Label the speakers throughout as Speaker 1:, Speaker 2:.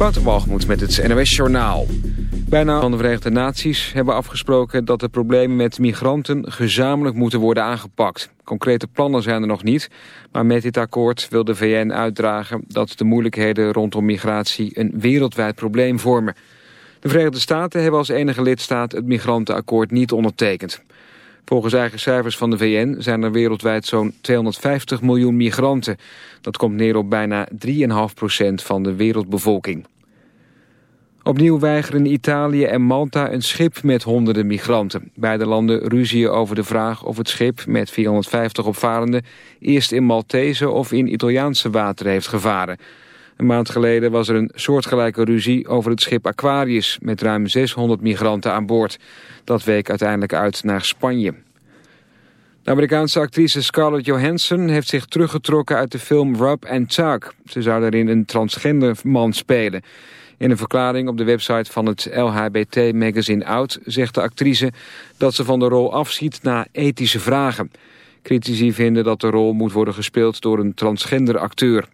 Speaker 1: Waterwalgemoed met het NOS Journaal. Bijna van de Verenigde Naties hebben afgesproken dat de problemen met migranten gezamenlijk moeten worden aangepakt. Concrete plannen zijn er nog niet, maar met dit akkoord wil de VN uitdragen dat de moeilijkheden rondom migratie een wereldwijd probleem vormen. De Verenigde Staten hebben als enige lidstaat het migrantenakkoord niet ondertekend. Volgens eigen cijfers van de VN zijn er wereldwijd zo'n 250 miljoen migranten. Dat komt neer op bijna 3,5 procent van de wereldbevolking. Opnieuw weigeren Italië en Malta een schip met honderden migranten. Beide landen ruzien over de vraag of het schip met 450 opvarenden... eerst in Maltese of in Italiaanse wateren heeft gevaren. Een maand geleden was er een soortgelijke ruzie over het schip Aquarius... met ruim 600 migranten aan boord. Dat week uiteindelijk uit naar Spanje. De Amerikaanse actrice Scarlett Johansson heeft zich teruggetrokken uit de film Rub and Tug. Ze zou daarin een transgender man spelen. In een verklaring op de website van het LHBT-magazine Out zegt de actrice dat ze van de rol afziet na ethische vragen. Critici vinden dat de rol moet worden gespeeld door een transgender acteur.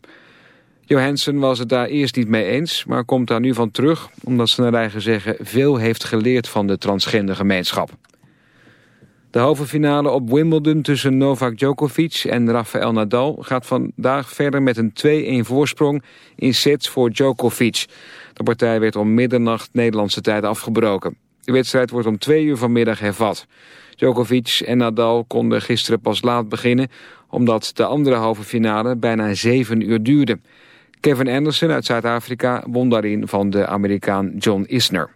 Speaker 1: Johansson was het daar eerst niet mee eens, maar komt daar nu van terug... omdat ze naar eigen zeggen veel heeft geleerd van de transgender gemeenschap. De halve finale op Wimbledon tussen Novak Djokovic en Rafael Nadal... gaat vandaag verder met een 2-1 voorsprong in sets voor Djokovic. De partij werd om middernacht Nederlandse tijd afgebroken. De wedstrijd wordt om twee uur vanmiddag hervat. Djokovic en Nadal konden gisteren pas laat beginnen... omdat de andere halve finale bijna zeven uur duurde... Kevin Anderson uit Zuid-Afrika won daarin van de Amerikaan John Isner.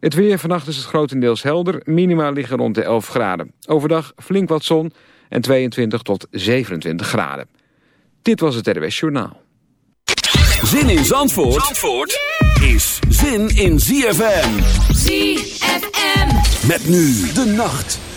Speaker 1: Het weer vannacht is het grotendeels helder. Minima liggen rond de 11 graden. Overdag flink wat zon en 22 tot 27 graden. Dit was het RWS Journaal.
Speaker 2: Zin in Zandvoort, Zandvoort is zin in ZFM.
Speaker 3: ZFM.
Speaker 2: Met nu de nacht.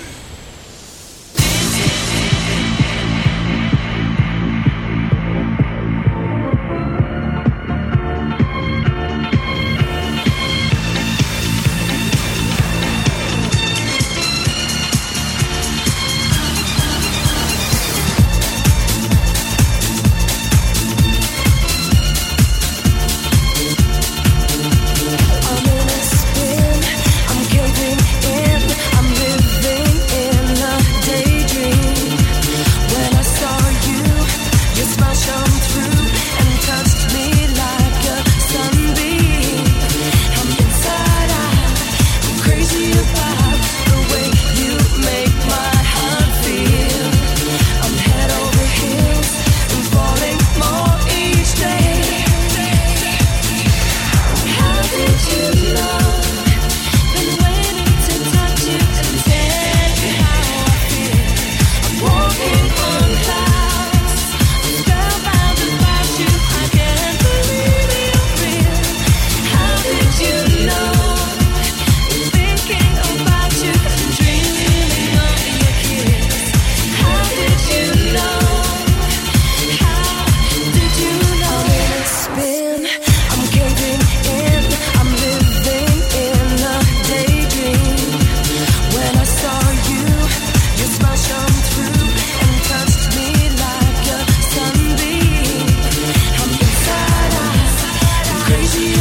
Speaker 4: crazy.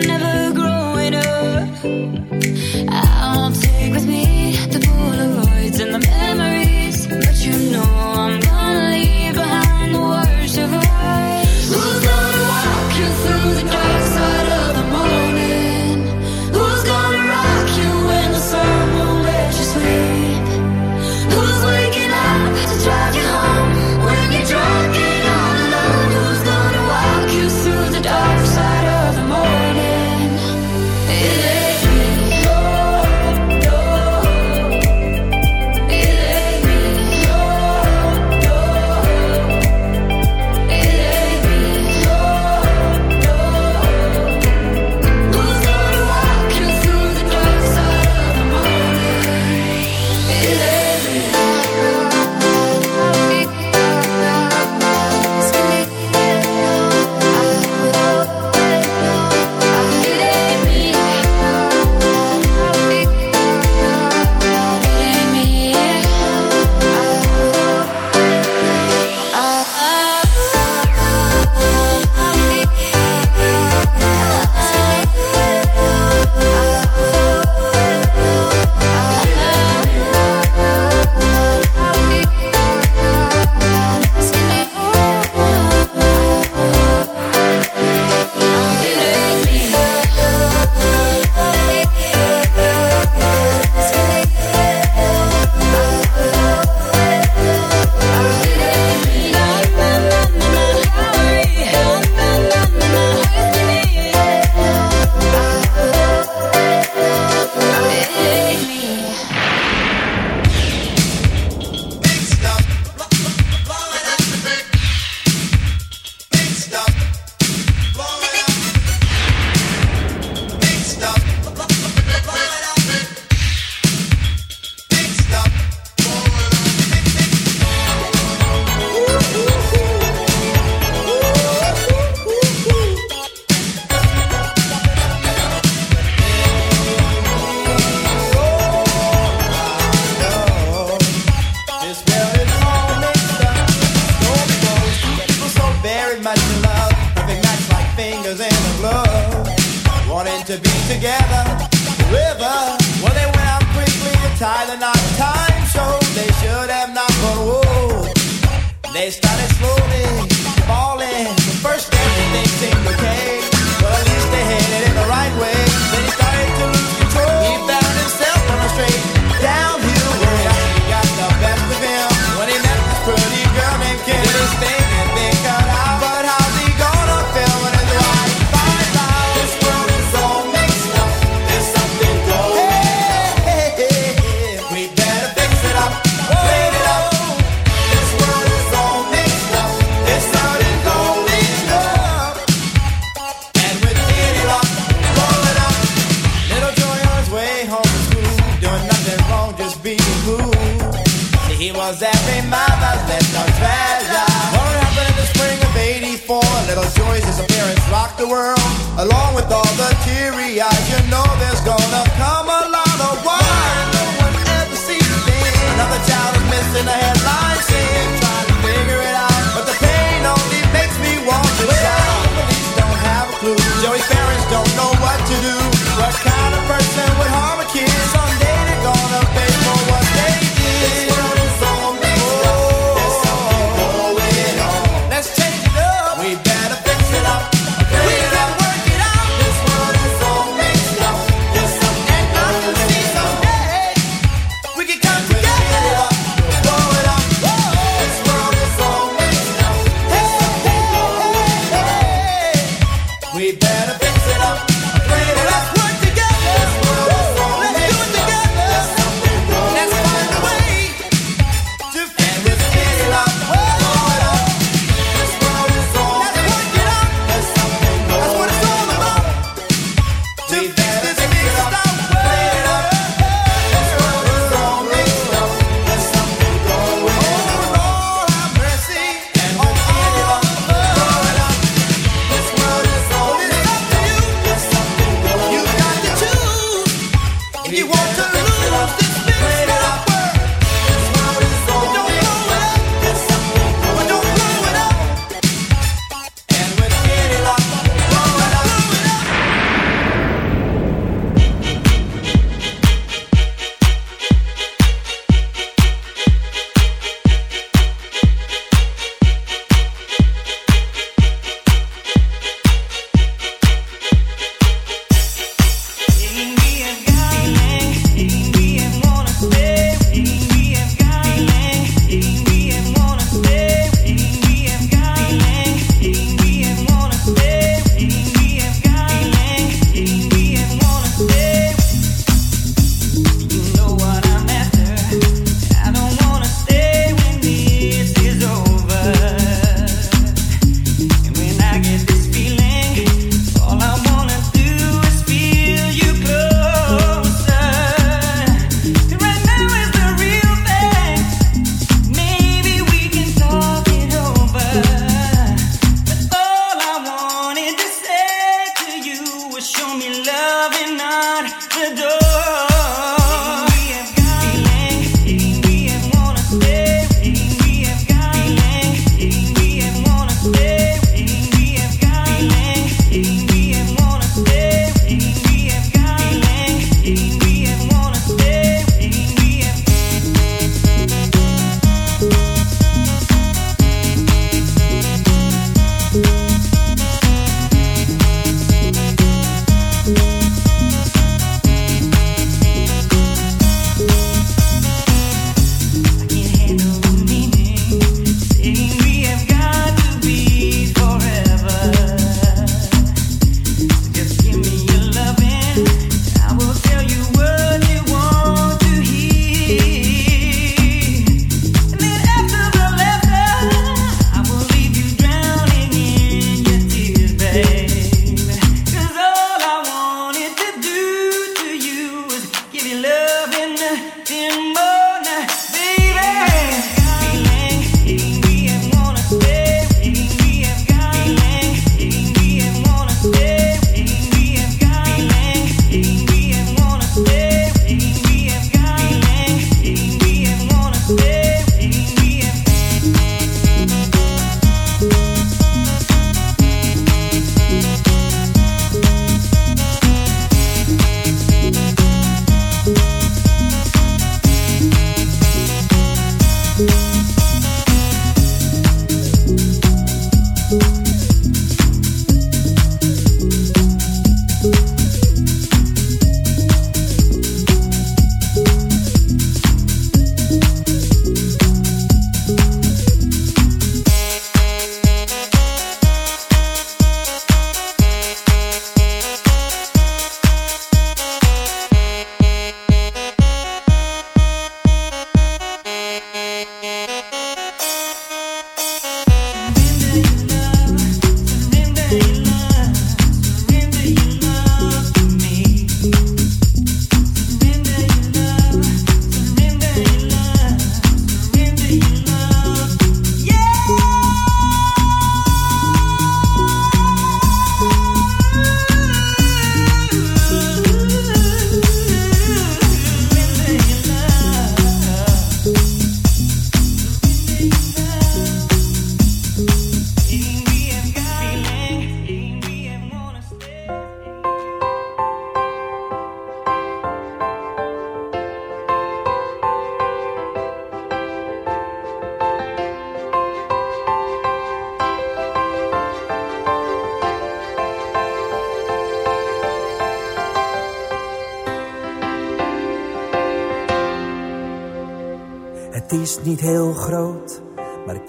Speaker 5: never growing up.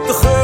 Speaker 6: is te
Speaker 2: geur.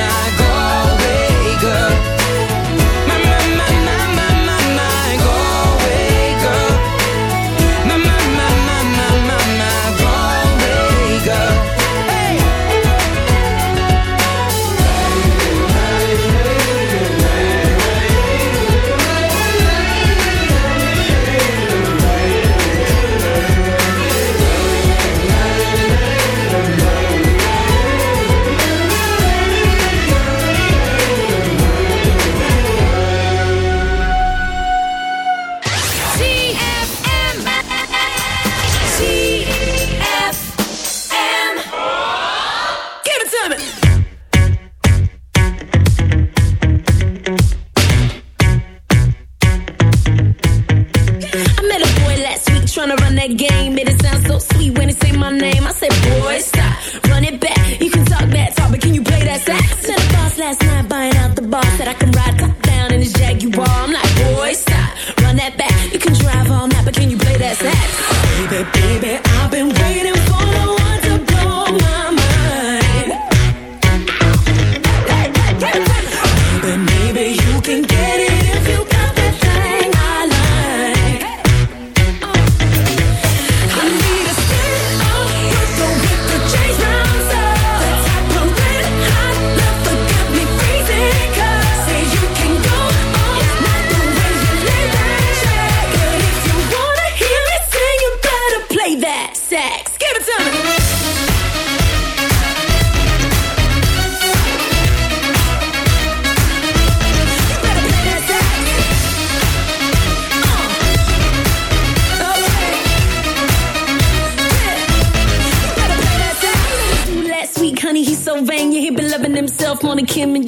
Speaker 3: I go away, girl? up on a Kim and